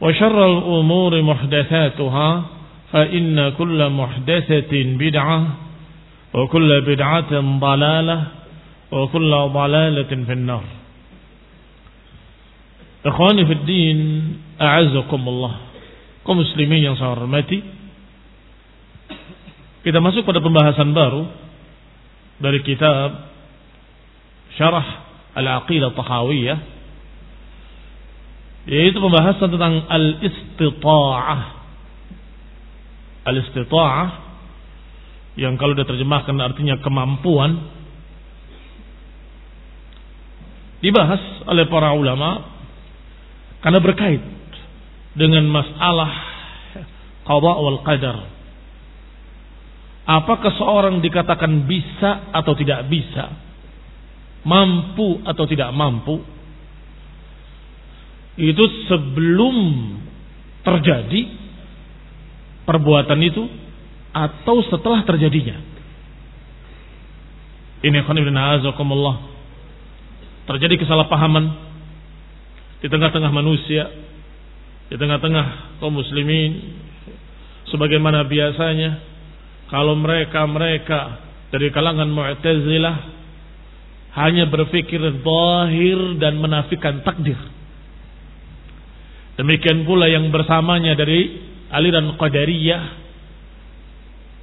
وشر الأمور محدثاتها فإن كل محدثة بدعة وكل بدعة ضلالة وكل ضلالة في النار. إخواني في الدين أعزكم الله. كم مسلمين ينصر متي kita masuk pada pembahasan baru dari kitab Syarah Al-Aqidah Tahawiyah. Yaitu pembahasan tentang al-istita'ah. Al-istita'ah yang kalau diterjemahkan artinya kemampuan dibahas oleh para ulama karena berkait dengan masalah qada wal qadar. Apakah seorang dikatakan bisa atau tidak bisa? Mampu atau tidak mampu? Itu sebelum terjadi perbuatan itu atau setelah terjadinya. Ini khonibina azakumullah. Terjadi kesalahpahaman di tengah-tengah manusia, di tengah-tengah kaum muslimin, sebagaimana biasanya kalau mereka-mereka dari kalangan Mu'tazilah hanya berpikir zahir dan menafikan takdir. Demikian pula yang bersamanya dari aliran Qadariyah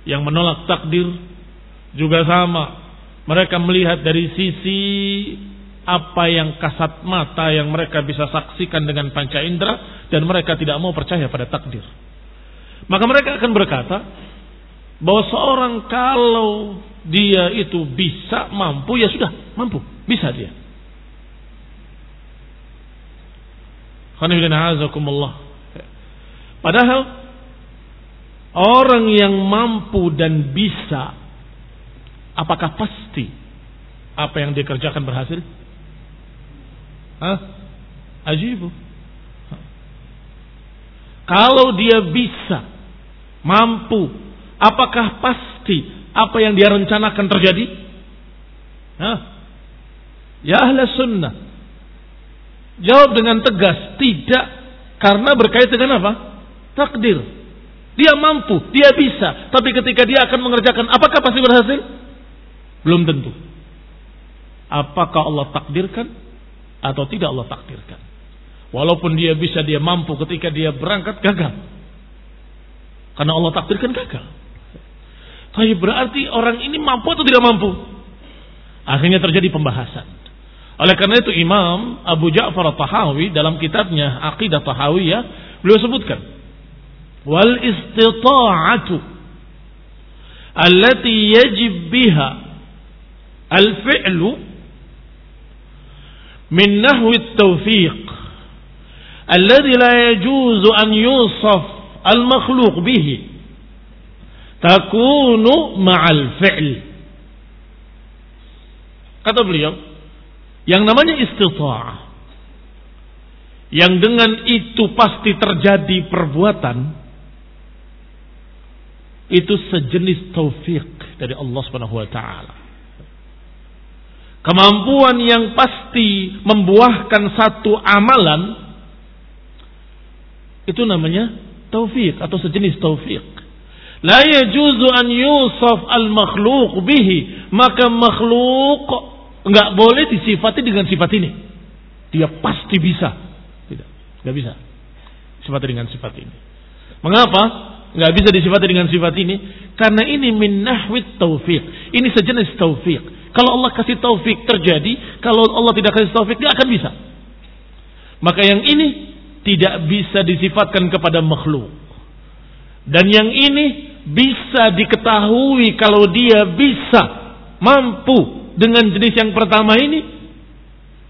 yang menolak takdir juga sama. Mereka melihat dari sisi apa yang kasat mata yang mereka bisa saksikan dengan panca indera dan mereka tidak mau percaya pada takdir. Maka mereka akan berkata bahwa seorang kalau dia itu bisa mampu ya sudah mampu bisa dia. Padahal orang yang mampu dan bisa apakah pasti apa yang dikerjakan berhasil? Hah? Ajibu. Kalau dia bisa, mampu, apakah pasti apa yang dia rencanakan terjadi? Hah? Ya ahla sunnah. Jawab dengan tegas, tidak. Karena berkait dengan apa? Takdir. Dia mampu, dia bisa. Tapi ketika dia akan mengerjakan, apakah pasti berhasil? Belum tentu. apakah Allah takdirkan atau tidak Allah takdirkan. Walaupun dia bisa dia mampu ketika dia berangkat gagal. Karena Allah takdirkan gagal. Tapi berarti orang ini mampu atau tidak mampu? Akhirnya terjadi pembahasan. Oleh karena itu Imam Abu Ja'far Tahawi dalam kitabnya Aqidah Tahawiyah beliau sebutkan wal istita'atu allati yajib biha al fi'lu min nahwi at-tawfiq alladhi la yajuzu an yusaf al makhluq bihi takunu ma'al fi'l. Kata beliau, yang namanya istita'ah yang dengan itu pasti terjadi perbuatan itu sejenis taufik dari Allah Subhanahu wa taala. Kemampuan yang pasti membuahkan satu amalan itu namanya taufik atau sejenis taufik. La yajuzu an yusaf al makhluk bihi. Maka makhluk nggak boleh disifati dengan sifat ini. Dia pasti bisa. Tidak, nggak bisa. Sifat dengan sifat ini. Mengapa? Nggak bisa disifati dengan sifat ini? Karena ini min nahwit taufik. Ini sejenis taufik. Kalau Allah kasih taufik terjadi, kalau Allah tidak kasih taufik dia akan bisa. Maka yang ini tidak bisa disifatkan kepada makhluk. Dan yang ini bisa diketahui kalau dia bisa mampu dengan jenis yang pertama ini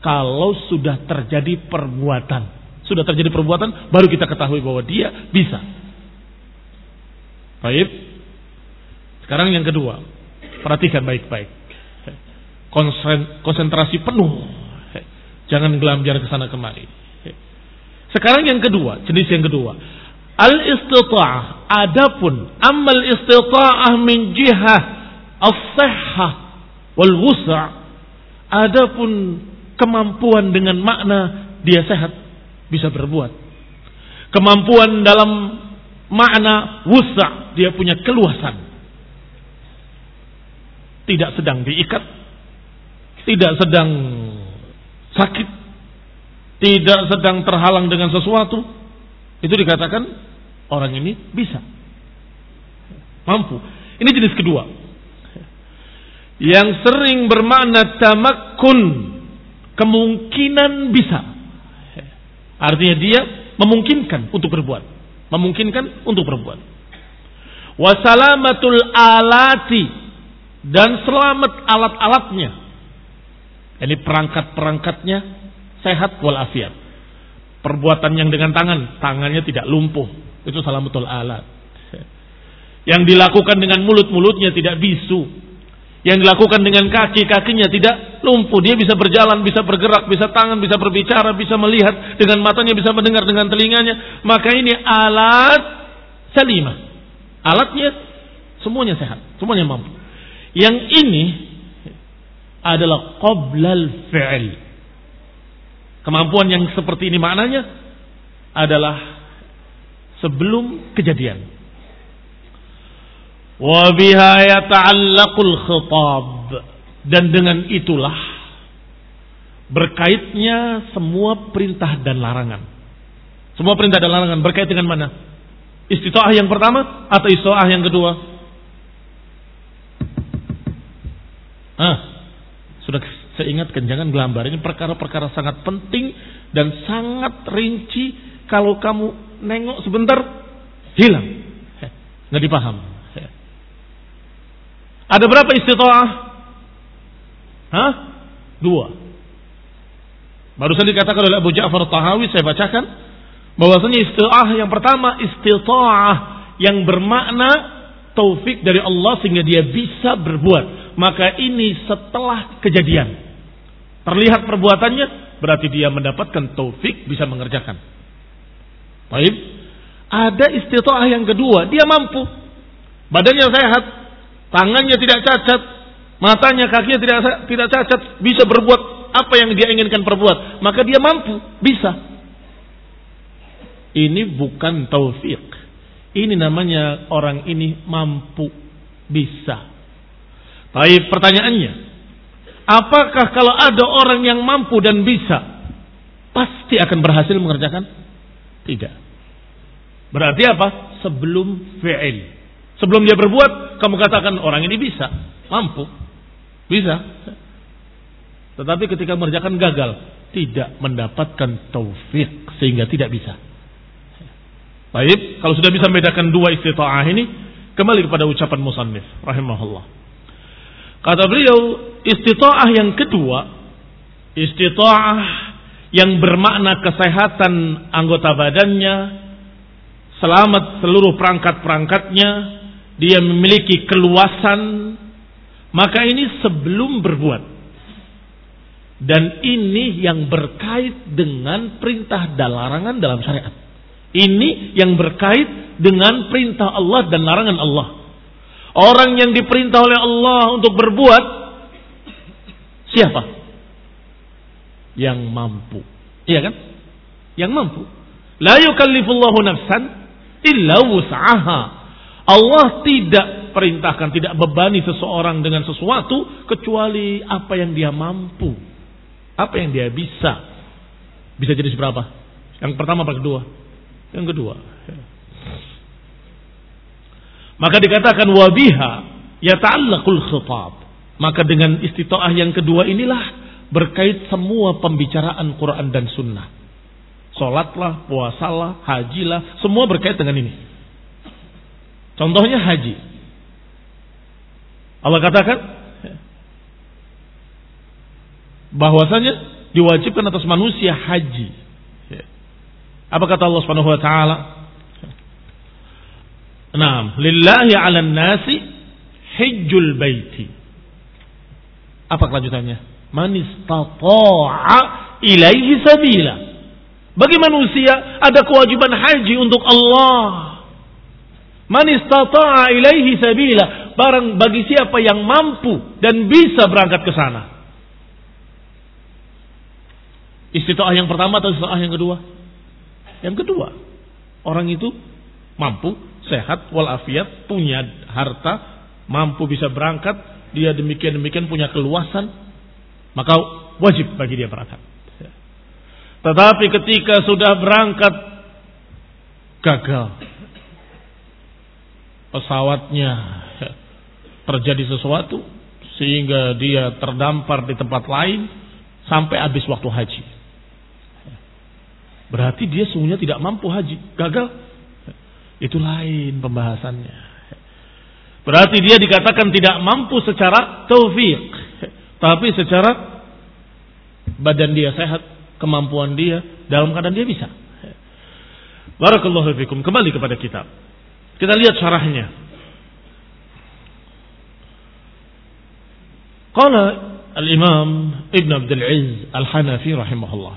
kalau sudah terjadi perbuatan. Sudah terjadi perbuatan baru kita ketahui bahwa dia bisa. Baik. Sekarang yang kedua. Perhatikan baik-baik. Konsentrasi penuh. Jangan gelamjar ke sana kemari. Sekarang yang kedua, jenis yang kedua. Al-istita'ah. Adapun amal istita'ah min jihah as-sihhah wal wusa' adapun kemampuan dengan makna dia sehat bisa berbuat. Kemampuan dalam makna wusa' dia punya keluasan. Tidak sedang diikat, tidak sedang sakit, tidak sedang terhalang dengan sesuatu. Itu dikatakan Orang ini bisa. Mampu. Ini jenis kedua. Yang sering bermakna tamakun. Kemungkinan bisa. Artinya dia memungkinkan untuk berbuat. Memungkinkan untuk berbuat. Wasalamatul alati. Dan selamat alat-alatnya. Ini perangkat-perangkatnya sehat walafiat. Perbuatan yang dengan tangan, tangannya tidak lumpuh, itu salah betul alat. Yang dilakukan dengan mulut-mulutnya tidak bisu. Yang dilakukan dengan kaki-kakinya tidak lumpuh. Dia bisa berjalan, bisa bergerak, bisa tangan, bisa berbicara, bisa melihat. Dengan matanya bisa mendengar dengan telinganya. Maka ini alat salimah. Alatnya semuanya sehat. Semuanya mampu. Yang ini adalah qoblal fi'il. Kemampuan yang seperti ini maknanya adalah sebelum kejadian. Wa biha yata'allaqul dan dengan itulah berkaitnya semua perintah dan larangan. Semua perintah dan larangan berkait dengan mana? Istita'ah yang pertama atau istita'ah yang kedua? Ah, sudah saya ingatkan jangan gelambar ini perkara-perkara sangat penting dan sangat rinci kalau kamu nengok sebentar hilang. Nggak dipaham. Ada berapa istita'ah? Hah? Dua. Barusan dikatakan oleh Abu Ja'far Tahawi saya bacakan bahwasanya istita'ah yang pertama istita'ah yang bermakna taufik dari Allah sehingga dia bisa berbuat. Maka ini setelah kejadian. Terlihat perbuatannya berarti dia mendapatkan taufik bisa mengerjakan. Baik. Ada istitoah yang kedua, dia mampu. Badannya sehat, tangannya tidak cacat, matanya, kakinya tidak tidak cacat, bisa berbuat apa yang dia inginkan perbuat, maka dia mampu, bisa. Ini bukan taufik. Ini namanya orang ini mampu, bisa. Baik, pertanyaannya, Apakah kalau ada orang yang mampu dan bisa, pasti akan berhasil mengerjakan? Tidak. Berarti apa? Sebelum fi'il. Sebelum dia berbuat, kamu katakan orang ini bisa, mampu. Bisa. Tetapi ketika mengerjakan gagal, tidak mendapatkan taufik sehingga tidak bisa. Baik, kalau sudah bisa membedakan dua istita'ah ini, kembali kepada ucapan musannif rahimahullah. Kata beliau, istita'ah yang kedua, istita'ah yang bermakna kesehatan anggota badannya, selamat seluruh perangkat-perangkatnya, dia memiliki keluasan, maka ini sebelum berbuat. Dan ini yang berkait dengan perintah dan larangan dalam syariat. Ini yang berkait dengan perintah Allah dan larangan Allah. Orang yang diperintah oleh Allah untuk berbuat siapa? Yang mampu. Iya kan? Yang mampu. La yukallifullahu nafsan illa wus'aha. Allah tidak perintahkan, tidak bebani seseorang dengan sesuatu kecuali apa yang dia mampu. Apa yang dia bisa? Bisa jadi seberapa? Yang pertama apa kedua? Yang kedua. Maka dikatakan wabiha yata'allaqul khitab. Maka dengan istitoah yang kedua inilah berkait semua pembicaraan Quran dan Sunnah. Sholatlah, puasalah, hajilah, semua berkait dengan ini. Contohnya haji. Allah katakan, bahwasanya diwajibkan atas manusia haji. Apa kata Allah Subhanahu wa taala? Naam, lillahi 'alan nasi hajjul baiti. Apa kelanjutannya? Man istata'a ilaihi sabila. Bagi manusia ada kewajiban haji untuk Allah. Man istata'a ilaihi sabila. Barang bagi siapa yang mampu dan bisa berangkat ke sana. Istitoah yang pertama atau istitoah yang kedua? Yang kedua. Orang itu mampu, sehat, walafiat, punya harta, mampu bisa berangkat, dia demikian-demikian punya keluasan, maka wajib bagi dia berangkat. Tetapi ketika sudah berangkat gagal pesawatnya terjadi sesuatu sehingga dia terdampar di tempat lain sampai habis waktu haji. Berarti dia sungguhnya tidak mampu haji. Gagal. Itu lain pembahasannya. Berarti dia dikatakan tidak mampu secara taufik. Tapi secara badan dia sehat. Kemampuan dia. Dalam keadaan dia bisa. Barakallahu fikum. Kembali kepada kitab. Kita lihat syarahnya. Qala al-imam Ibn Abdul Aziz al-Hanafi rahimahullah.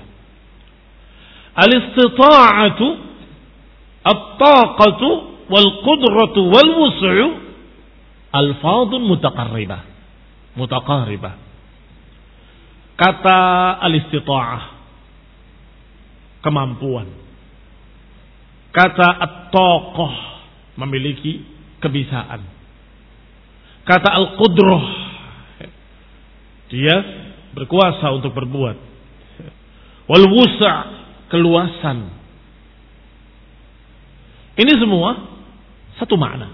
Al-istita'atu at-taqatu wal qudratu wal wus'u alfadun mutaqarribah. Mutaqarribah. Kata al-istita'ah kemampuan. Kata at-taqah memiliki kebisaan. Kata al-qudrah dia berkuasa untuk berbuat. Wal wusa' keluasan. Ini semua satu makna.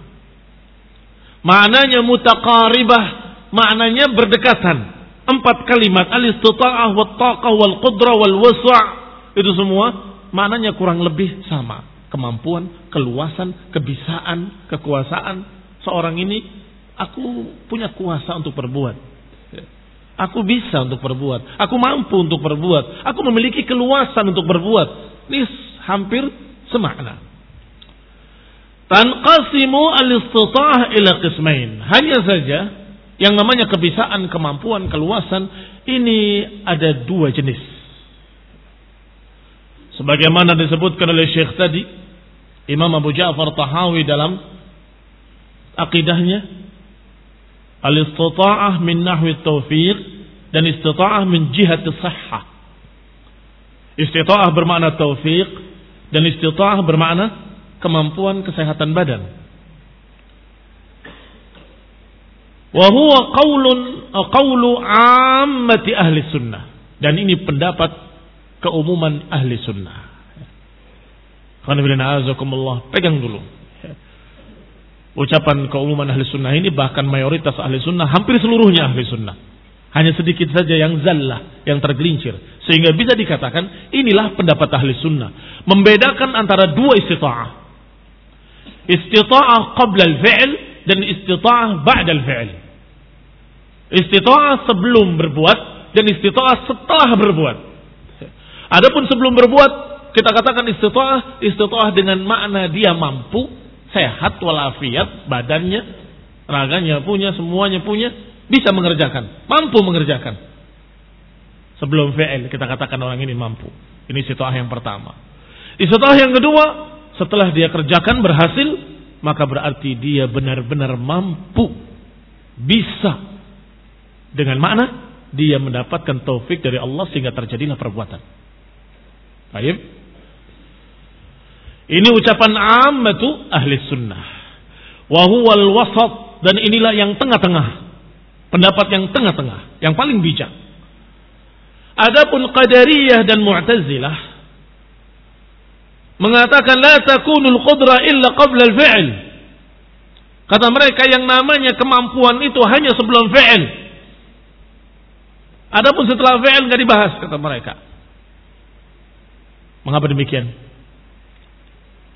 Maknanya mutaqaribah, maknanya berdekatan. Empat kalimat al-istita'ah wa taqah wal qudrah wal wasa' itu semua maknanya kurang lebih sama. Kemampuan, keluasan, kebisaan, kekuasaan seorang ini aku punya kuasa untuk berbuat. Aku bisa untuk berbuat. Aku mampu untuk berbuat. Aku memiliki keluasan untuk berbuat. Ini hampir semakna. Tanqasimu al-istita'ah ila qismain. Hanya saja yang namanya kebisaan, kemampuan, keluasan ini ada dua jenis. Sebagaimana disebutkan oleh Syekh tadi, Imam Abu Ja'far Tahawi dalam akidahnya Al-istita'ah min nahwi taufiq dan istita'ah min jihati sahha. Istita'ah bermakna taufiq dan istita'ah bermakna kemampuan kesehatan badan. Wa huwa qaulun qawlu ammati ahli sunnah. Dan ini pendapat keumuman ahli sunnah. Pegang dulu. Ucapan keumuman ahli sunnah ini bahkan mayoritas ahli sunnah, hampir seluruhnya ahli sunnah. Hanya sedikit saja yang zallah, yang tergelincir. Sehingga bisa dikatakan inilah pendapat ahli sunnah. Membedakan antara dua istita'ah. Istita'ah qabla al-fi'l dan istita'ah ba'da al-fi'l. Istita'ah sebelum berbuat dan istita'ah setelah berbuat. Adapun sebelum berbuat, kita katakan istita'ah, istita'ah dengan makna dia mampu, sehat walafiat, badannya, raganya punya, semuanya punya, bisa mengerjakan, mampu mengerjakan. Sebelum fi'il kita katakan orang ini mampu. Ini situah yang pertama. Situah yang kedua, setelah dia kerjakan berhasil, maka berarti dia benar-benar mampu. Bisa. Dengan makna dia mendapatkan taufik dari Allah sehingga terjadilah perbuatan. Baik. Ini ucapan ammatu ahli sunnah. Wahuwal wasat. Dan inilah yang tengah-tengah. Pendapat yang tengah-tengah, yang paling bijak. Adapun Qadariyah dan Mu'tazilah mengatakan la takunul qudra illa qabla al-fi'l. Kata mereka yang namanya kemampuan itu hanya sebelum fi'il. Adapun setelah fi'il enggak dibahas kata mereka. Mengapa demikian?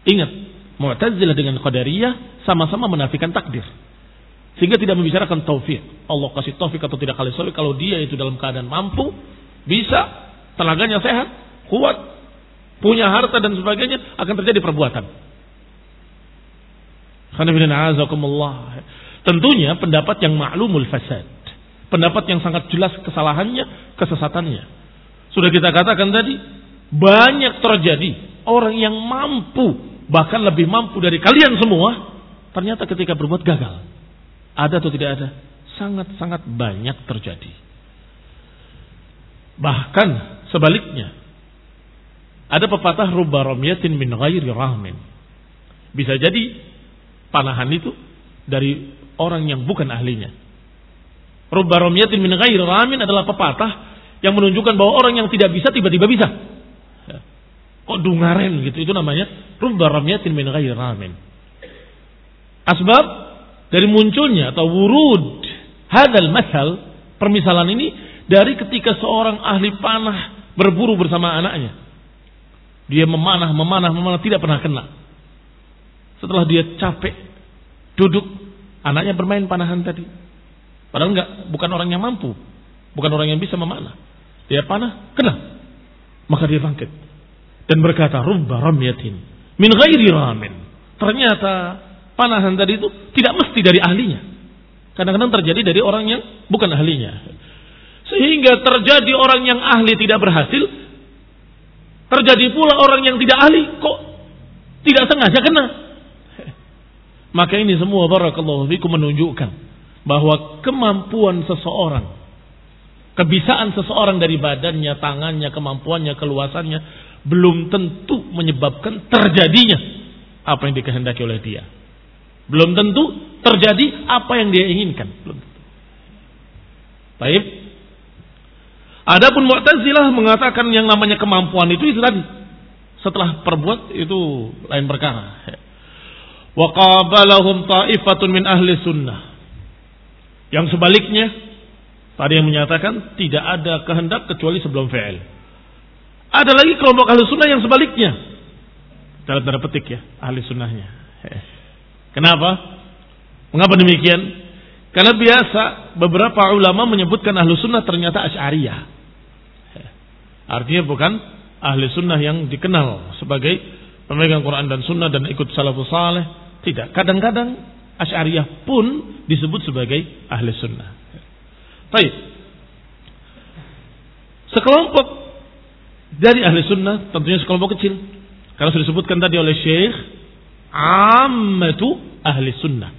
Ingat, Mu'tazilah dengan Qadariyah sama-sama menafikan takdir. Sehingga tidak membicarakan taufik. Allah kasih taufik atau tidak kali soleh. Kalau dia itu dalam keadaan mampu, bisa, tenaganya sehat, kuat, punya harta dan sebagainya, akan terjadi perbuatan. Tentunya pendapat yang maklumul fasad. Pendapat yang sangat jelas kesalahannya, kesesatannya. Sudah kita katakan tadi, banyak terjadi orang yang mampu, bahkan lebih mampu dari kalian semua, ternyata ketika berbuat gagal. Ada atau tidak ada? Sangat-sangat banyak terjadi. Bahkan sebaliknya. Ada pepatah rubba romyatin min ghairi rahmin. Bisa jadi panahan itu dari orang yang bukan ahlinya. Rubba romyatin min ghairi rahmin adalah pepatah yang menunjukkan bahwa orang yang tidak bisa tiba-tiba bisa. Kok dungaren gitu itu namanya rubba romyatin min ghairi rahmin. Asbab dari munculnya atau wurud hadal masal permisalan ini dari ketika seorang ahli panah berburu bersama anaknya. Dia memanah, memanah, memanah tidak pernah kena. Setelah dia capek duduk, anaknya bermain panahan tadi. Padahal enggak, bukan orang yang mampu, bukan orang yang bisa memanah. Dia panah, kena. Maka dia bangkit dan berkata, "Rubba ramyatin min ghairi ramin." Ternyata panahan tadi itu tidak mesti dari ahlinya. Kadang-kadang terjadi dari orang yang bukan ahlinya. Sehingga terjadi orang yang ahli tidak berhasil, terjadi pula orang yang tidak ahli kok tidak sengaja kena. Maka ini semua barakallahu fikum menunjukkan bahwa kemampuan seseorang, kebisaan seseorang dari badannya, tangannya, kemampuannya, keluasannya belum tentu menyebabkan terjadinya apa yang dikehendaki oleh dia. Belum tentu terjadi apa yang dia inginkan. Belum tentu. Baik. Adapun Mu'tazilah mengatakan yang namanya kemampuan itu itu tadi. Setelah perbuat itu lain perkara. Wa qabalahum ta'ifatun min ahli sunnah. Yang sebaliknya tadi yang menyatakan tidak ada kehendak kecuali sebelum fi'il. Ada lagi kelompok ahli sunnah yang sebaliknya. Dalam tanda petik ya, ahli sunnahnya. Kenapa? Mengapa demikian? Karena biasa beberapa ulama menyebutkan ahlu sunnah ternyata asyariyah. Artinya bukan ahli sunnah yang dikenal sebagai pemegang Quran dan sunnah dan ikut salafus saleh. Tidak. Kadang-kadang asyariyah pun disebut sebagai ahli sunnah. Baik. Sekelompok dari ahli sunnah tentunya sekelompok kecil. Karena sudah disebutkan tadi oleh Syekh ammatu ahli sunnah.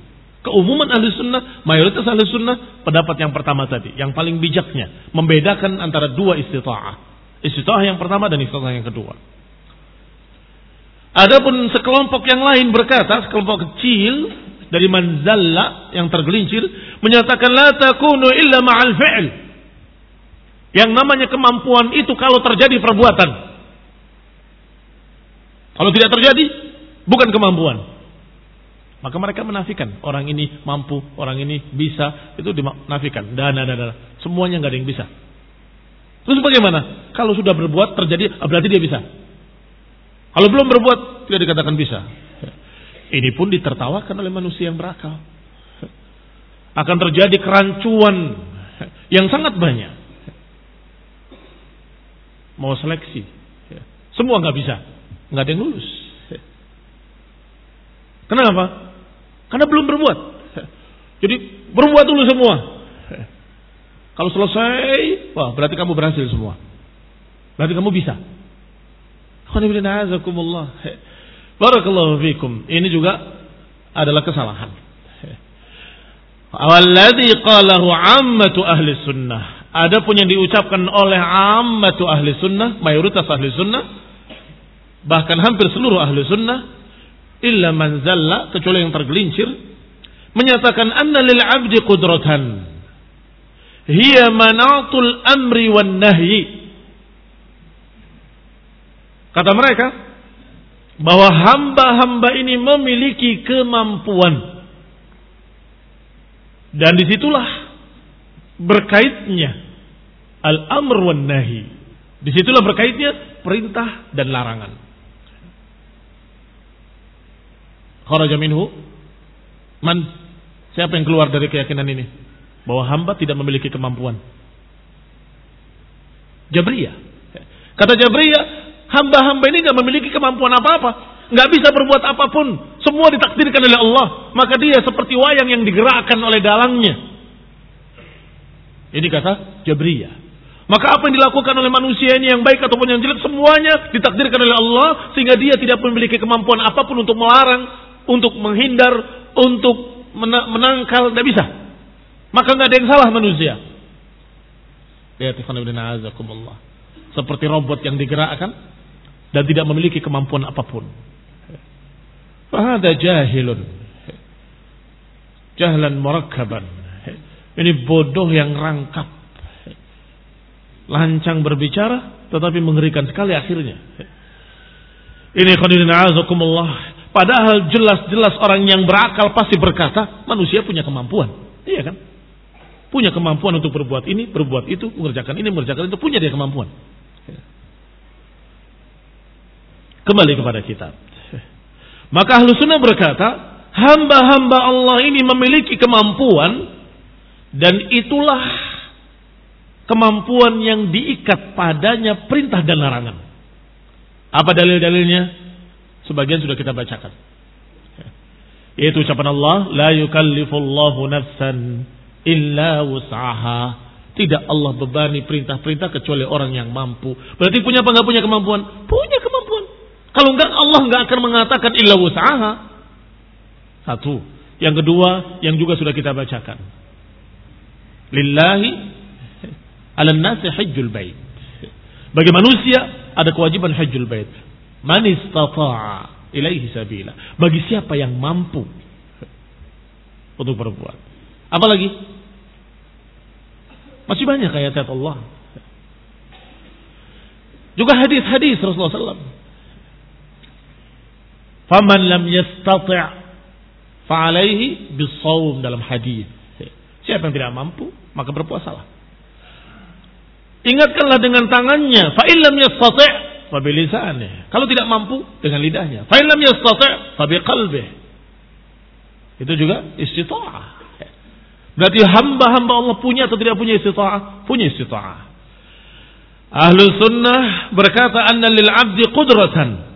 Keumuman ahli sunnah, mayoritas ahli sunnah, pendapat yang pertama tadi. Yang paling bijaknya. Membedakan antara dua istita'ah. Istita'ah yang pertama dan istita'ah yang kedua. Adapun sekelompok yang lain berkata, sekelompok kecil dari manzalla yang tergelincir menyatakan la takunu illa ma'al fi'l. Yang namanya kemampuan itu kalau terjadi perbuatan. Kalau tidak terjadi bukan kemampuan. Maka mereka menafikan orang ini mampu, orang ini bisa, itu dinafikan. Dana, dana, semuanya nggak ada yang bisa. Terus bagaimana? Kalau sudah berbuat terjadi, berarti dia bisa. Kalau belum berbuat, tidak dikatakan bisa. Ini pun ditertawakan oleh manusia yang berakal. Akan terjadi kerancuan yang sangat banyak. Mau seleksi. Semua nggak bisa. nggak ada yang lulus. Kenapa? Karena belum berbuat. Jadi berbuat dulu semua. Kalau selesai, wah berarti kamu berhasil semua. Berarti kamu bisa. Barakallahu fikum. Ini juga adalah kesalahan. Awalladhi qalahu ammatu ahli sunnah. Ada pun yang diucapkan oleh ammatu ahli sunnah, mayoritas ahli sunnah, bahkan hampir seluruh ahli sunnah, illa man zalla, kecuali yang tergelincir, menyatakan anna lil abdi qudratan. Hiya manatul amri wan nahyi. Kata mereka, bahwa hamba-hamba ini memiliki kemampuan. Dan di situlah berkaitnya al-amr wan nahi. Di situlah berkaitnya perintah dan larangan. Kharaja minhu man siapa yang keluar dari keyakinan ini bahwa hamba tidak memiliki kemampuan. Jabriyah. Kata Jabriyah, Hamba-hamba ini nggak memiliki kemampuan apa-apa. Nggak bisa berbuat apa pun. Semua ditakdirkan oleh Allah. Maka dia seperti wayang yang digerakkan oleh dalangnya. Ini kata Jabriyah. Maka apa yang dilakukan oleh manusia ini yang baik ataupun yang jelek semuanya ditakdirkan oleh Allah sehingga dia tidak memiliki kemampuan apa pun untuk melarang, untuk menghindar, untuk menangkal, tidak bisa. Maka nggak ada yang salah manusia. Lihat Seperti robot yang digerakkan dan tidak memiliki kemampuan apa pun. Fahada jahilun. Jahlan murakkaban. Ini bodoh yang rangkap. Lancang berbicara tetapi mengerikan sekali akhirnya. Ini khadirin azakumullah. Padahal jelas-jelas orang yang berakal pasti berkata manusia punya kemampuan. Iya kan? Punya kemampuan untuk berbuat ini, berbuat itu, mengerjakan ini, mengerjakan itu. Punya dia kemampuan. Kembali kepada kitab. Maka ahlu sunnah berkata, hamba-hamba Allah ini memiliki kemampuan dan itulah kemampuan yang diikat padanya perintah dan larangan. Apa dalil-dalilnya? Sebagian sudah kita bacakan. Yaitu ucapan Allah, la yukallifullahu nafsan illa wus'aha. Tidak Allah bebani perintah-perintah kecuali orang yang mampu. Berarti punya apa nggak punya kemampuan? Punya kemampuan. Kalau enggak Allah enggak akan mengatakan illa usaha. Satu. Yang kedua yang juga sudah kita bacakan. Lillahi ala nasi hajjul bait. Bagi manusia ada kewajiban hajjul bait. Man istata'a ilaihi sabila. Bagi siapa yang mampu untuk berbuat. Apalagi? Masih banyak ayat-ayat Allah. Juga hadis-hadis Rasulullah SAW. Faman lam yastati' fa'alaihi bisawm dalam hadis. Siapa yang tidak mampu, maka berpuasalah. Ingatkanlah dengan tangannya. Fa'in lam yastati' fa bilisanih. Kalau tidak mampu dengan lidahnya. Fa'in lam yastati' fa biqalbih. Itu juga istita'ah. Berarti hamba-hamba Allah punya atau tidak punya istita'ah? Punya istita'ah. Ahlu sunnah berkata anna lil abdi qudratan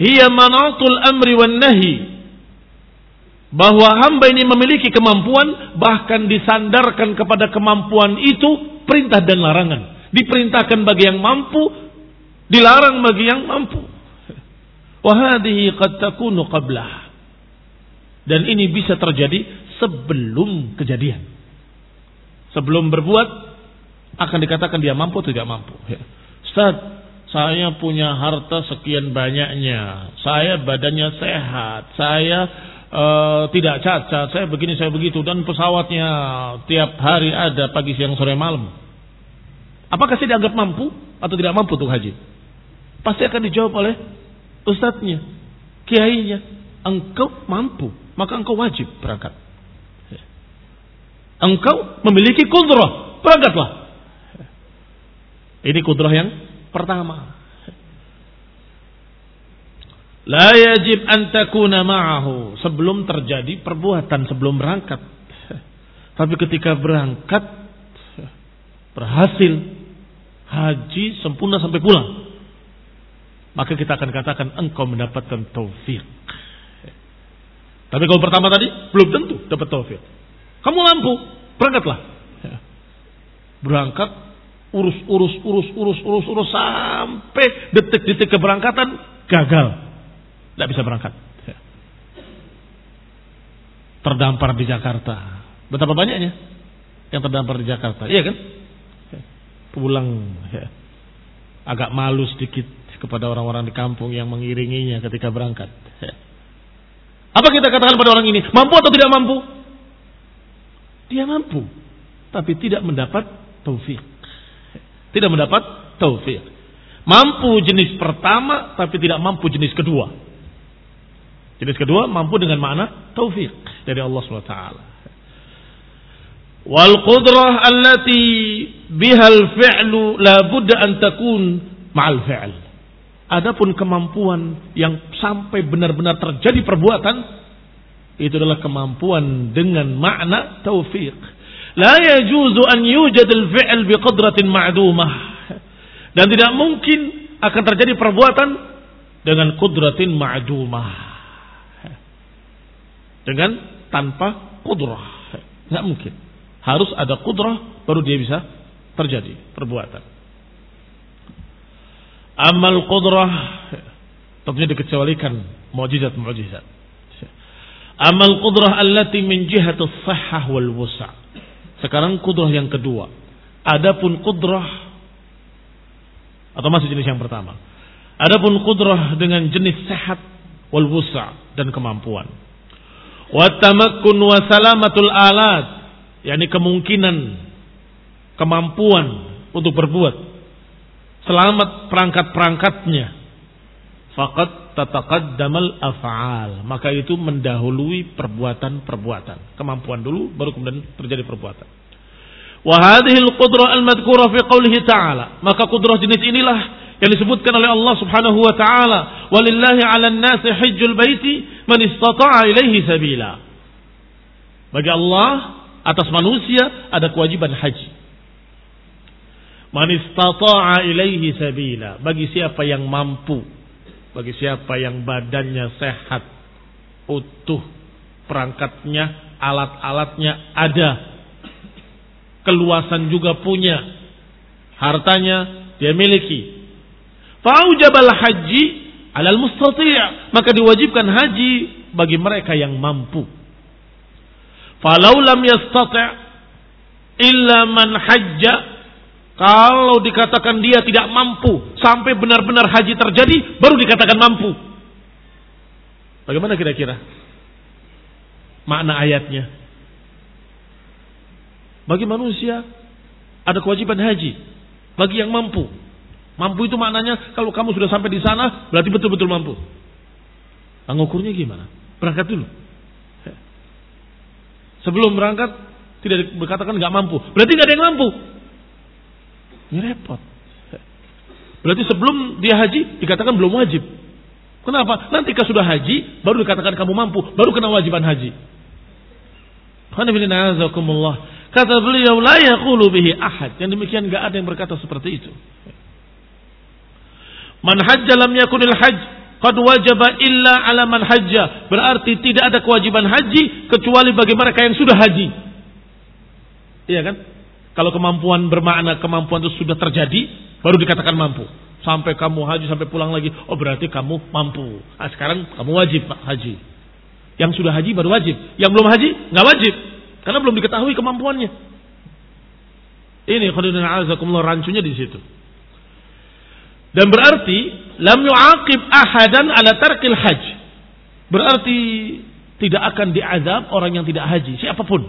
hiya manatul amri wan nahi bahwa hamba ini memiliki kemampuan bahkan disandarkan kepada kemampuan itu perintah dan larangan diperintahkan bagi yang mampu dilarang bagi yang mampu wa hadhihi qad takunu qablah dan ini bisa terjadi sebelum kejadian sebelum berbuat akan dikatakan dia mampu atau tidak mampu ya. Ustaz saya punya harta sekian banyaknya. Saya badannya sehat. Saya uh, tidak cacat, saya begini, saya begitu, dan pesawatnya tiap hari ada pagi, siang, sore, malam. Apakah saya dianggap mampu atau tidak mampu untuk haji? Pasti akan dijawab oleh ustadznya, kiainya. Engkau mampu, maka engkau wajib berangkat. Engkau memiliki kudrah, berangkatlah. Ini kudrah yang pertama. La yajib an ma'ahu sebelum terjadi perbuatan sebelum berangkat. Tapi ketika berangkat berhasil haji sempurna sampai pulang. Maka kita akan katakan engkau mendapatkan taufik. Tapi kalau pertama tadi belum tentu dapat taufik. Kamu lampu, berangkatlah. Berangkat urus urus urus urus urus urus sampai detik-detik keberangkatan gagal tidak bisa berangkat. Terdampar di Jakarta. Betapa banyaknya yang terdampar di Jakarta. Iya kan? Pulang ya. agak malu sedikit kepada orang-orang di kampung yang mengiringinya ketika berangkat. Ya. Apa kita katakan pada orang ini? Mampu atau tidak mampu? Dia mampu, tapi tidak mendapat taufik. Tidak mendapat taufik. Mampu jenis pertama, tapi tidak mampu jenis kedua. Jenis kedua mampu dengan makna taufik dari Allah SWT. Wal qudrah allati biha al-fi'lu la budda an takun ma'al fi'l. Adapun kemampuan yang sampai benar-benar terjadi perbuatan itu adalah kemampuan dengan makna taufik. La yajuzu an yujad al-fi'l bi qudratin ma'dumah. Dan tidak mungkin akan terjadi perbuatan dengan kudratin ma'dumah dengan tanpa kudrah. Nggak mungkin. Harus ada kudrah baru dia bisa terjadi perbuatan. Amal kudrah tentunya dikecualikan mukjizat-mukjizat. Amal kudrah allati min jihati sahah wal wusa. Sekarang kudrah yang kedua. Adapun kudrah atau masih jenis yang pertama. Adapun kudrah dengan jenis sehat wal wusa dan kemampuan wa tamakkun wa salamatul alat yakni kemungkinan kemampuan untuk berbuat. Selamat perangkat-perangkatnya. Faqad tataqaddamal af'al. Maka itu mendahului perbuatan-perbuatan. Kemampuan dulu baru kemudian terjadi perbuatan. Wa hadhihi al-qudrah al-madhkura fi qoulihi ta'ala. Maka kudrah jenis inilah yang disebutkan oleh Allah Subhanahu wa taala, "Walillahi 'alan nasi hajjul baiti man istata'a ilaihi sabila." Bagi Allah atas manusia ada kewajiban haji. Man istata'a ilaihi sabila, bagi siapa yang mampu, bagi siapa yang badannya sehat, utuh, perangkatnya, alat-alatnya ada, keluasan juga punya, hartanya dia miliki, Faujabal haji alal mustati' maka diwajibkan haji bagi mereka yang mampu. Falau lam yastati' illa man hajja kalau dikatakan dia tidak mampu sampai benar-benar haji terjadi baru dikatakan mampu. Bagaimana kira-kira makna ayatnya? Bagi manusia ada kewajiban haji bagi yang mampu. Mampu itu maknanya kalau kamu sudah sampai di sana berarti betul-betul mampu. Nah, ngukurnya gimana? Berangkat dulu. Sebelum berangkat tidak berkatakan nggak mampu. Berarti nggak ada yang mampu. Ini repot. Berarti sebelum dia haji dikatakan belum wajib. Kenapa? Nanti kalau sudah haji baru dikatakan kamu mampu, baru kena wajiban haji. Kata beliau la yaqulu bihi ahad. Yang demikian nggak ada yang berkata seperti itu. Man hajja lam yakunil hajj qad wajaba illa ala man hajja. Berarti tidak ada kewajiban haji kecuali bagi mereka yang sudah haji. Iya kan? Kalau kemampuan bermakna kemampuan itu sudah terjadi, baru dikatakan mampu. Sampai kamu haji sampai pulang lagi, oh berarti kamu mampu. Nah, sekarang kamu wajib Pak haji. Yang sudah haji baru wajib. Yang belum haji nggak wajib karena belum diketahui kemampuannya. Ini khadirin azakumullah rancunya di situ. Dan berarti lam yu'aqib ahadan ala tarkil haj. Berarti Tidak akan diazab orang yang tidak haji, siapa pun.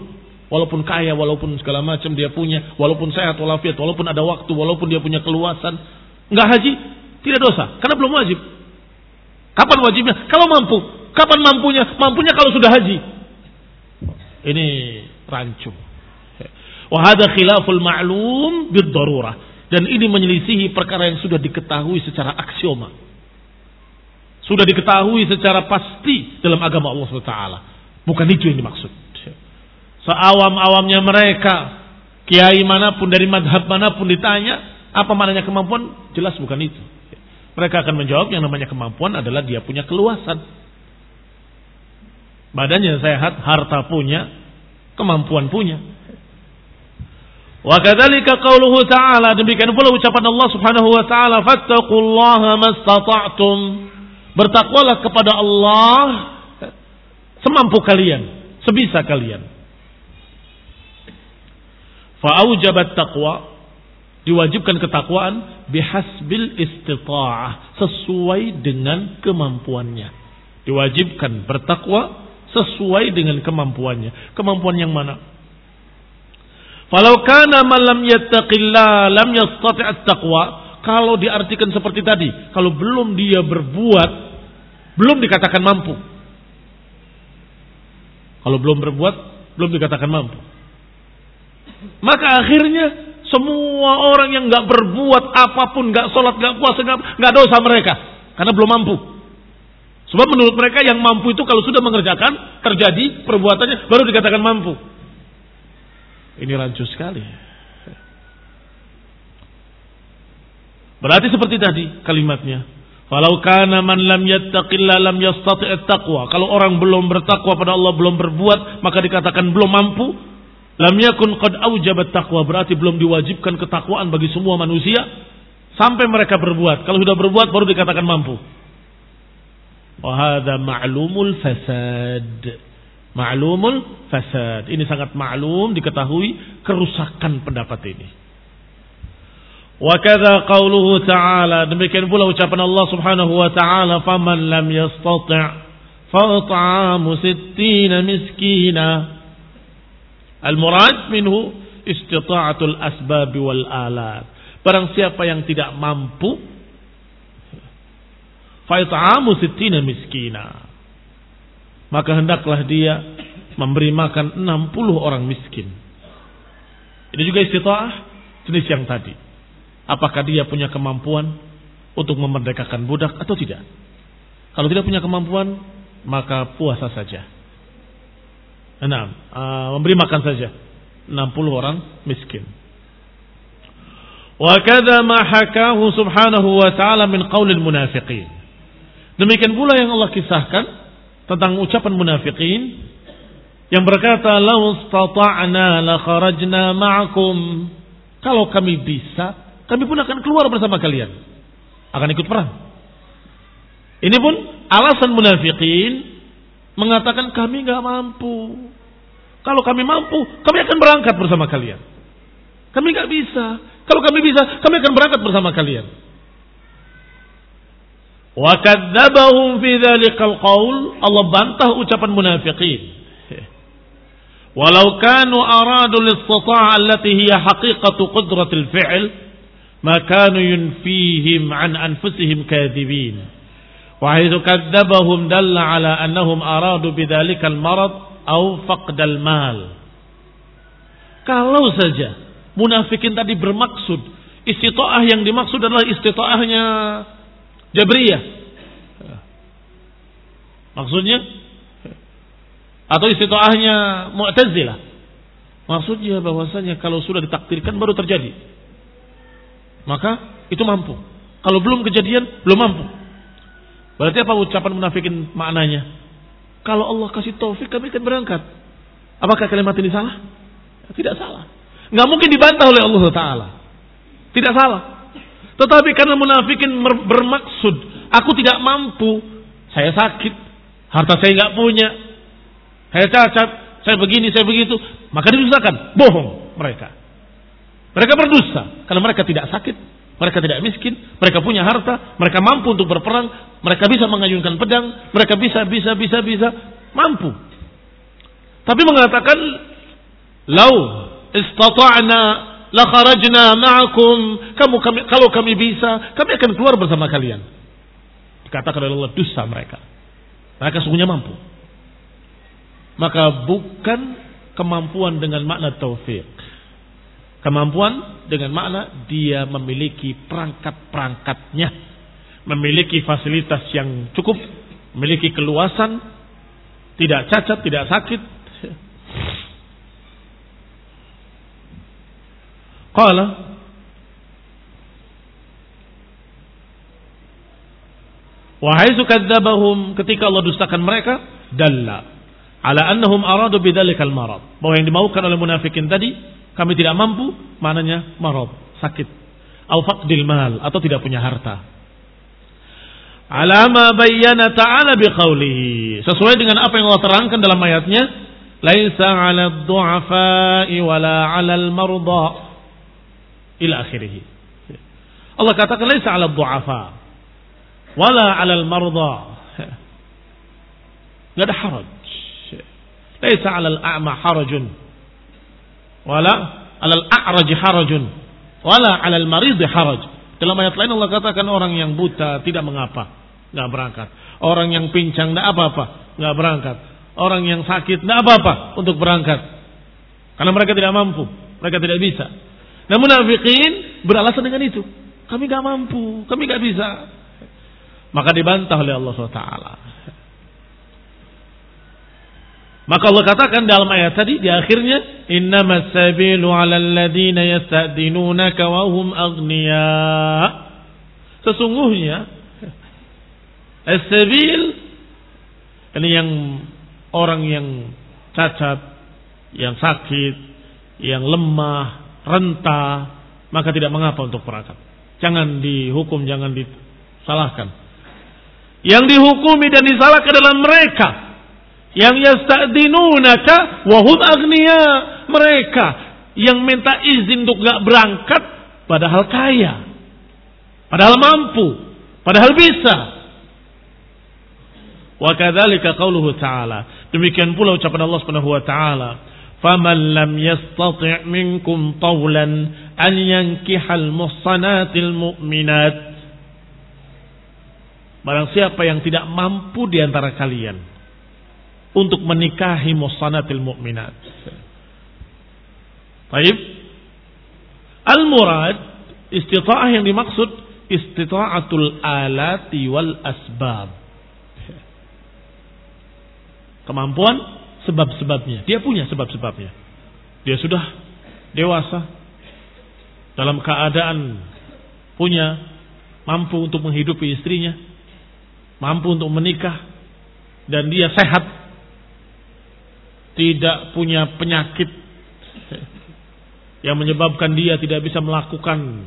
Walaupun kaya, walaupun segala macam dia punya, walaupun sehat walafiat, walaupun ada waktu, walaupun dia punya keluasan, nggak haji, tidak dosa, karena belum wajib. Kapan wajibnya? Kalau mampu. Kapan mampunya? Mampunya kalau sudah haji. Ini rancu. Wahada khilaful ma'lum bid Dan ini menyelisihi perkara yang sudah diketahui secara aksioma. Sudah diketahui secara pasti dalam agama Allah SWT. Bukan itu yang dimaksud. Seawam-awamnya mereka, kiai mana pun dari madhab mana pun ditanya, apa maknanya kemampuan? Jelas bukan itu. Mereka akan menjawab yang namanya kemampuan adalah dia punya keluasan. Badannya sehat, harta punya, kemampuan punya. Wa kadzalika qauluhu ta'ala demikian pula ucapan Allah Subhanahu wa taala fattaqullaha mastata'tum Bertakwalah kepada Allah semampu kalian, sebisa kalian. Fa'aujabat taqwa diwajibkan ketakwaan bihasbil istita'ah sesuai dengan kemampuannya. Diwajibkan bertakwa sesuai dengan kemampuannya. Kemampuan yang mana? Falau kana man lam yattaqillah lam yastati' at-taqwa kalau diartikan seperti tadi, kalau belum dia berbuat, belum dikatakan mampu. Kalau belum berbuat, belum dikatakan mampu. Maka akhirnya semua orang yang nggak berbuat apa pun, nggak sholat, nggak puasa, nggak dosa mereka, karena belum mampu. Sebab menurut mereka yang mampu itu kalau sudah mengerjakan, terjadi perbuatannya, baru dikatakan mampu. Ini rancu sekali. Berarti seperti tadi kalimatnya. Falau kana man lam yattaqilla lam yastati' taqwa. Kalau orang belum bertakwa pada Allah, belum berbuat, maka dikatakan belum mampu. Lam yakun qad aujabat taqwa. Berarti belum diwajibkan ketakwaan bagi semua manusia sampai mereka berbuat. Kalau sudah berbuat baru dikatakan mampu. Wa ma'lumul fasad. Ma'lumul fasad. Ini sangat maklum diketahui kerusakan pendapat ini. Wa kadza qauluhu ta'ala demikian pula ucapan Allah Subhanahu wa taala faman lam yastati' fa it'amu sittina miskina Al murad minhu istita'atul asbab wal alat Barang siapa yang tidak mampu fa it'amu sittina miskina maka hendaklah dia memberi makan 60 orang miskin ini juga istita'ah jenis yang tadi Apakah dia punya kemampuan untuk memerdekakan budak atau tidak? Kalau tidak punya kemampuan, maka puasa saja. Enam, uh, memberi makan saja. 60 orang miskin. Wa kadza ma hakahu subhanahu wa ta'ala min qaulil munafiqin. Demikian pula yang Allah kisahkan tentang ucapan munafikin yang berkata, "Lau la ma'akum." Kalau kami bisa, kami pun akan keluar bersama kalian. Akan ikut perang. Ini pun alasan munafikin mengatakan kami nggak mampu. Kalau kami mampu, kami akan berangkat bersama kalian. Kami nggak bisa. Kalau kami bisa, kami akan berangkat bersama kalian. Wa kadzabahum fi dzalikal qaul, Allah bantah ucapan munafikin. Walau kanu aradu listata'a allati hiya haqiqatu qudratil fi'l, ma kanu yunfihim an anfusihim kadhibin. Wa haitsu kadzabahum dalla ala annahum aradu bidzalikal marad au faqdal mal. Kalau saja munafikin tadi bermaksud istita'ah yang dimaksud adalah istita'ahnya Jabriyah maksudnya atau istita'ahnya Mu'tazilah maksudnya bahwasanya kalau sudah ditakdirkan baru terjadi maka itu mampu. Kalau belum kejadian, belum mampu. Berarti apa ucapan munafikin maknanya? Kalau Allah kasih taufik, kami akan berangkat. Apakah kalimat ini salah? Tidak salah. Nggak mungkin dibantah oleh Allah Taala. Tidak salah. Tetapi karena munafikin bermaksud, aku tidak mampu, saya sakit, harta saya nggak punya, saya cacat, saya begini, saya begitu, maka didustakan, bohong mereka. Mereka berdusta karena mereka tidak sakit, mereka tidak miskin, mereka punya harta, mereka mampu untuk berperang, mereka bisa mengayunkan pedang, mereka bisa bisa bisa bisa mampu. Tapi mengatakan, "Lau istata'na la kharajna ma'akum." Kamu kami kalau kami bisa, kami akan keluar bersama kalian. Dikatakan oleh Allah dusta mereka. Mereka sungguhnya mampu. Maka bukan kemampuan dengan makna taufik. Kemampuan dengan makna dia memiliki perangkat-perangkatnya. Memiliki fasilitas yang cukup. Memiliki keluasan. Tidak cacat, tidak sakit. Qala Wahai sukadzabahum ketika Allah dustakan mereka, dalla ala annahum aradu bidzalikal marad. Bahwa yang dimaukan oleh munafikin tadi, kami tidak mampu, mananya marad, sakit. Au faqdil mal atau tidak punya harta. Alama bayyana ta'ala biqaulihi. Sesuai dengan apa yang Allah terangkan dalam ayatnya, laisa 'ala du'afa'i wala 'alal marda ila akhirih. Allah katakan laisa 'ala du'afa' wala 'alal marda. Enggak ada haraj. Laisa 'alal a'ma harajun. Wala 'alal a'raj harajun. Wala 'alal marid haraj. Dalam ayat lain Allah katakan orang yang buta tidak mengapa, enggak berangkat. Orang yang pincang enggak apa-apa, enggak berangkat. Orang yang sakit enggak apa-apa untuk berangkat. Karena mereka tidak mampu, mereka tidak bisa. Namun munafikin beralasan dengan itu. Kami enggak mampu, kami enggak bisa. Maka dibantah oleh Allah SWT. Maka Allah katakan dalam ayat tadi di akhirnya innamas sabilu 'alal ladzina yasta'dinunaka wa hum. Sesungguhnya as-sabil ini yang orang yang cacat, yang sakit, yang lemah, renta, maka tidak mengapa untuk berangkat. Jangan dihukum, jangan disalahkan. Yang dihukumi dan disalahkan adalah mereka yang yasta'dinunaka wa hum agniya. Mereka yang minta izin untuk gak berangkat padahal kaya. Padahal mampu, padahal bisa. Wa kadzalika qauluhu ta'ala. Demikian pula ucapan Allah Subhanahu wa taala, "Faman lam yastati' minkum tawlan an yankihal muhsanatil mu'minat" Barang siapa yang tidak mampu di antara kalian untuk menikahi musanatil mu'minat. Baik. Al-murad istita'ah yang dimaksud istita'atul alati wal asbab. Kemampuan sebab-sebabnya. Dia punya sebab-sebabnya. Dia sudah dewasa dalam keadaan punya mampu untuk menghidupi istrinya mampu untuk menikah dan dia sehat tidak punya penyakit yang menyebabkan dia tidak bisa melakukan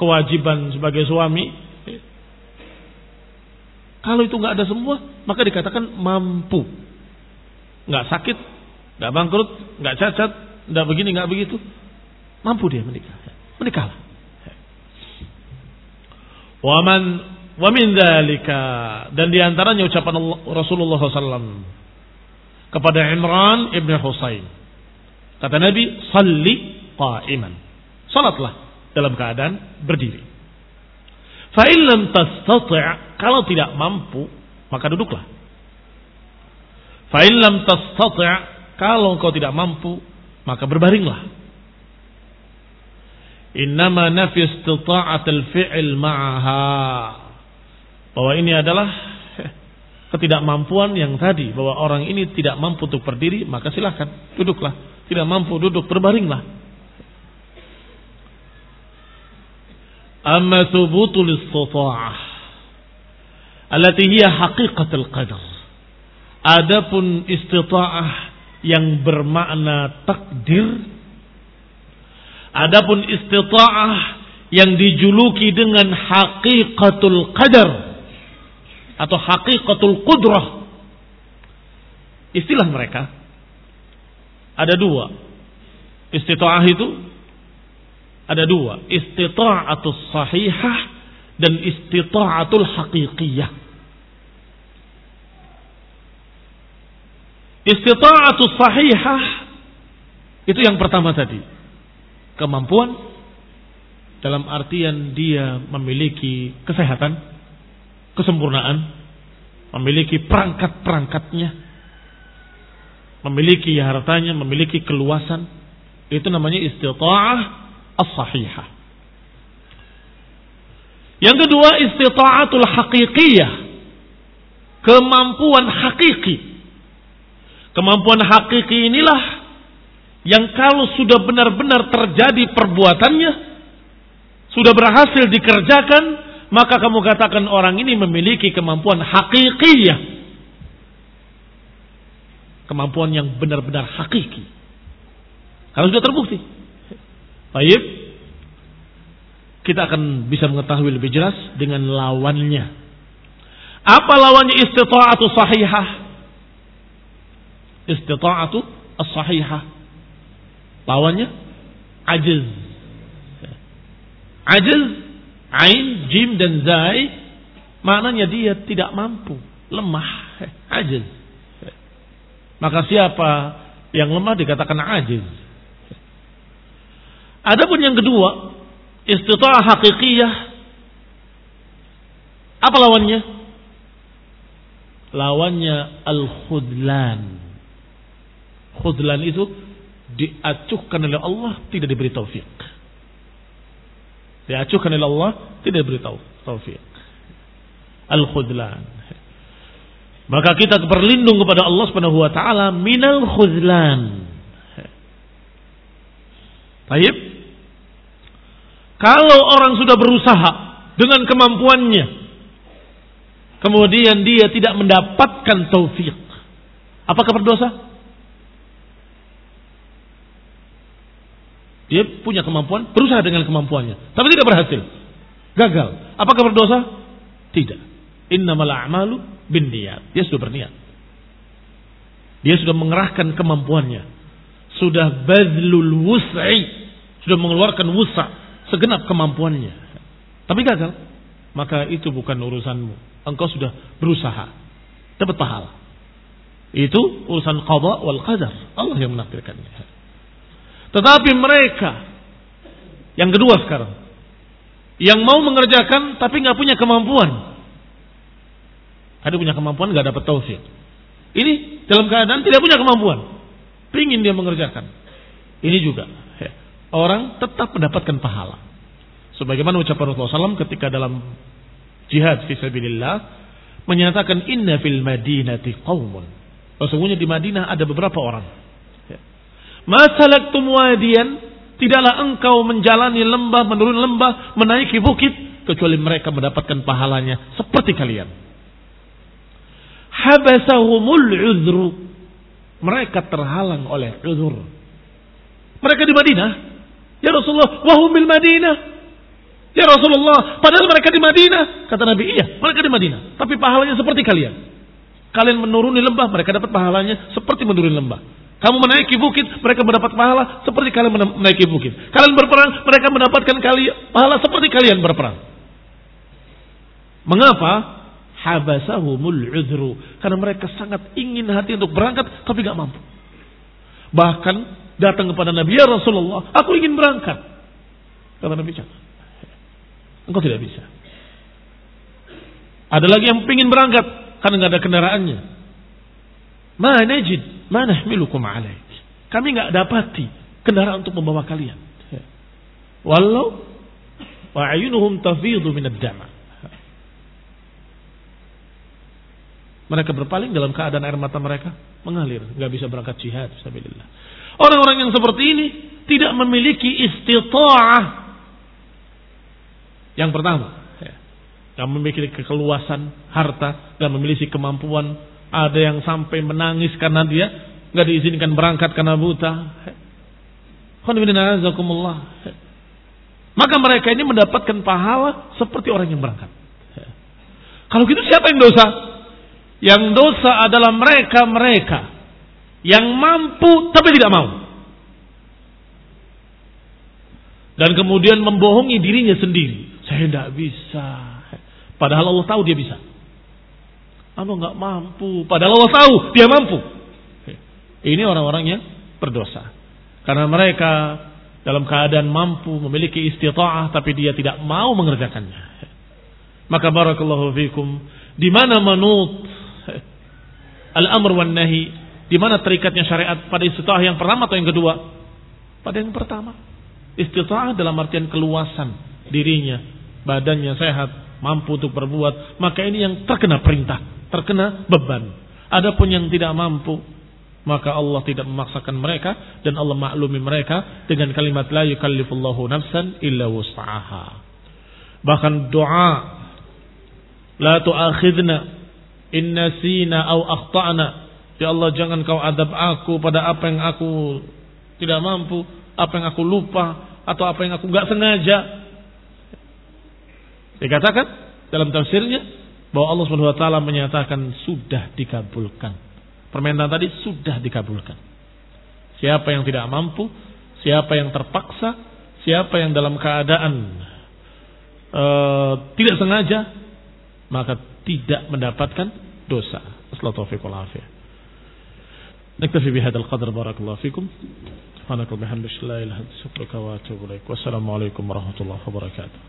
kewajiban sebagai suami kalau itu nggak ada semua maka dikatakan mampu nggak sakit nggak bangkrut nggak cacat nggak begini nggak begitu mampu dia menikah menikahlah waman Wa min dzalika dan di antaranya ucapan Allah, Rasulullah SAW kepada Imran ibn Husain. Kata Nabi, "Salli qa'iman." Salatlah dalam keadaan berdiri. Fa lam tastati' kalau tidak mampu, maka duduklah. Fa lam tastati' kalau engkau tidak mampu, maka berbaringlah. Innama nafi istita'atil fi'il ma'aha. Bahwa ini adalah ketidakmampuan yang tadi. Bahwa orang ini tidak mampu untuk berdiri maka silahkan duduklah. Tidak mampu duduk berbaringlah. Amma thubutul istita'ah allati hiya haqiqatul qadar adapun istita'ah yang bermakna takdir adapun istita'ah yang dijuluki dengan haqiqatul qadar atau hakikatul kudrah. Istilah mereka ada dua. Istita'ah itu ada dua. Istita'atul sahihah dan istita'atul haqiqiyah. Istita'atu sahihah itu yang pertama tadi. Kemampuan dalam artian dia memiliki kesehatan, kesempurnaan, memiliki perangkat-perangkatnya, memiliki hartanya, memiliki keluasan. Itu namanya istita'ah as-sahihah. Yang kedua istita'atul haqiqiyah. Kemampuan hakiki Kemampuan hakiki inilah yang kalau sudah benar-benar terjadi perbuatannya, sudah berhasil dikerjakan, maka kamu katakan orang ini memiliki kemampuan hakikiyah. Kemampuan yang benar-benar hakiki. Kalau sudah terbukti. Baik. Kita akan bisa mengetahui lebih jelas dengan lawannya. Apa lawannya istita'atu sahihah? Istita'atu as-sahihah. Lawannya ajiz. Ajiz, ain, jim dan zai maknanya dia tidak mampu, lemah, ajiz. Maka siapa yang lemah dikatakan ajiz. Adapun yang kedua, istita'ah hakikiyah apa lawannya? Lawannya al-khudlan khudlan itu diacuhkan oleh Allah tidak diberi taufik. Diacuhkan oleh Allah tidak diberi taufik. Al-khudlan. Maka kita berlindung kepada Allah Subhanahu wa taala minal khudlan. Baik. Kalau orang sudah berusaha dengan kemampuannya kemudian dia tidak mendapatkan taufik, apakah berdosa? Dia punya kemampuan, berusaha dengan kemampuannya, tapi tidak berhasil. Gagal. Apakah berdosa? Tidak. Innamal a'malu bin niat. Dia sudah berniat. Dia sudah mengerahkan kemampuannya. Sudah badlul wus'i. Sudah mengeluarkan wus'a. Segenap kemampuannya. Tapi gagal. Maka itu bukan urusanmu. Engkau sudah berusaha. Dapat pahala. Itu urusan qada wal qadar. Allah yang menakdirkannya. Tetapi mereka yang kedua sekarang yang mau mengerjakan tapi nggak punya kemampuan. Ada punya kemampuan nggak dapat taufik. Ini dalam keadaan tidak punya kemampuan. Pingin dia mengerjakan. Ini juga. Orang tetap mendapatkan pahala. Sebagaimana ucapan Rasulullah SAW ketika dalam jihad fisabilillah menyatakan inna fil madinati qaumun. Sesungguhnya di Madinah ada beberapa orang Masalaktum wadian, tidaklah engkau menjalani lembah, menurun lembah, menaiki bukit, kecuali mereka mendapatkan pahalanya seperti kalian. Habasahumul uzru. Mereka terhalang oleh uzur. Mereka di Madinah. Ya Rasulullah, wahum bil Madinah. Ya Rasulullah, padahal mereka di Madinah. Kata Nabi, iya, mereka di Madinah. Tapi pahalanya seperti kalian. Kalian menuruni lembah, mereka dapat pahalanya seperti menuruni lembah. Kamu menaiki bukit, mereka mendapat pahala seperti kalian menaiki bukit. Kalian berperang, mereka mendapatkan kali pahala seperti kalian berperang. Mengapa? Habasahumul udhru. Karena mereka sangat ingin hati untuk berangkat, tapi gak mampu. Bahkan datang kepada Nabi, Ya Rasulullah, aku ingin berangkat. Kata Nabi. Engkau tidak bisa. Ada lagi yang ingin berangkat, karena nggak ada kendaraannya. Ma najid Mana milukum alaih. Kami nggak dapati kendaraan untuk membawa kalian. Walau wa'ayunuhum tafidhu minad dama. Mereka berpaling dalam keadaan air mata mereka mengalir, nggak bisa berangkat jihad sabilillah. Orang-orang yang seperti ini tidak memiliki istita'ah. Yang pertama, yang memiliki kekeluasan harta dan memiliki kemampuan ada yang sampai menangis karena dia nggak diizinkan berangkat karena buta. Maka mereka ini mendapatkan pahala seperti orang yang berangkat. Kalau gitu siapa yang dosa? Yang dosa adalah mereka-mereka yang mampu tapi tidak mau. Dan kemudian membohongi dirinya sendiri. Saya tidak bisa. Padahal Allah tahu dia bisa. Anu nggak mampu. Padahal Allah tahu dia mampu. Ini orang-orang yang berdosa. Karena mereka dalam keadaan mampu memiliki istita'ah tapi dia tidak mau mengerjakannya. Maka barakallahu fikum di mana manut al-amr wan nahi di mana terikatnya syariat pada istita'ah yang pertama atau yang kedua? Pada yang pertama. Istita'ah dalam artian keluasan dirinya, badannya sehat, mampu untuk berbuat, maka ini yang terkena perintah, terkena beban. Adapun yang tidak mampu, maka Allah tidak memaksakan mereka dan Allah maklumi mereka dengan kalimat la yukallifullahu nafsan illa wus'aha. Bahkan doa la tu'akhidna in nasina au akhtana. Ya Allah jangan kau adab aku pada apa yang aku tidak mampu, apa yang aku lupa atau apa yang aku nggak sengaja. Dikatakan dalam tafsirnya bahwa Allah Subhanahu wa taala menyatakan sudah dikabulkan Permintaan tadi sudah dikabulkan. Siapa yang tidak mampu, siapa yang terpaksa, siapa yang dalam keadaan uh, tidak sengaja, maka tidak mendapatkan dosa. Assalamualaikum نكتفي بهذا القدر بارك الله فيكم سبحانك وبحمدك لا اله الا انت استغفرك واتوب اليك والسلام عليكم ورحمه الله وبركاته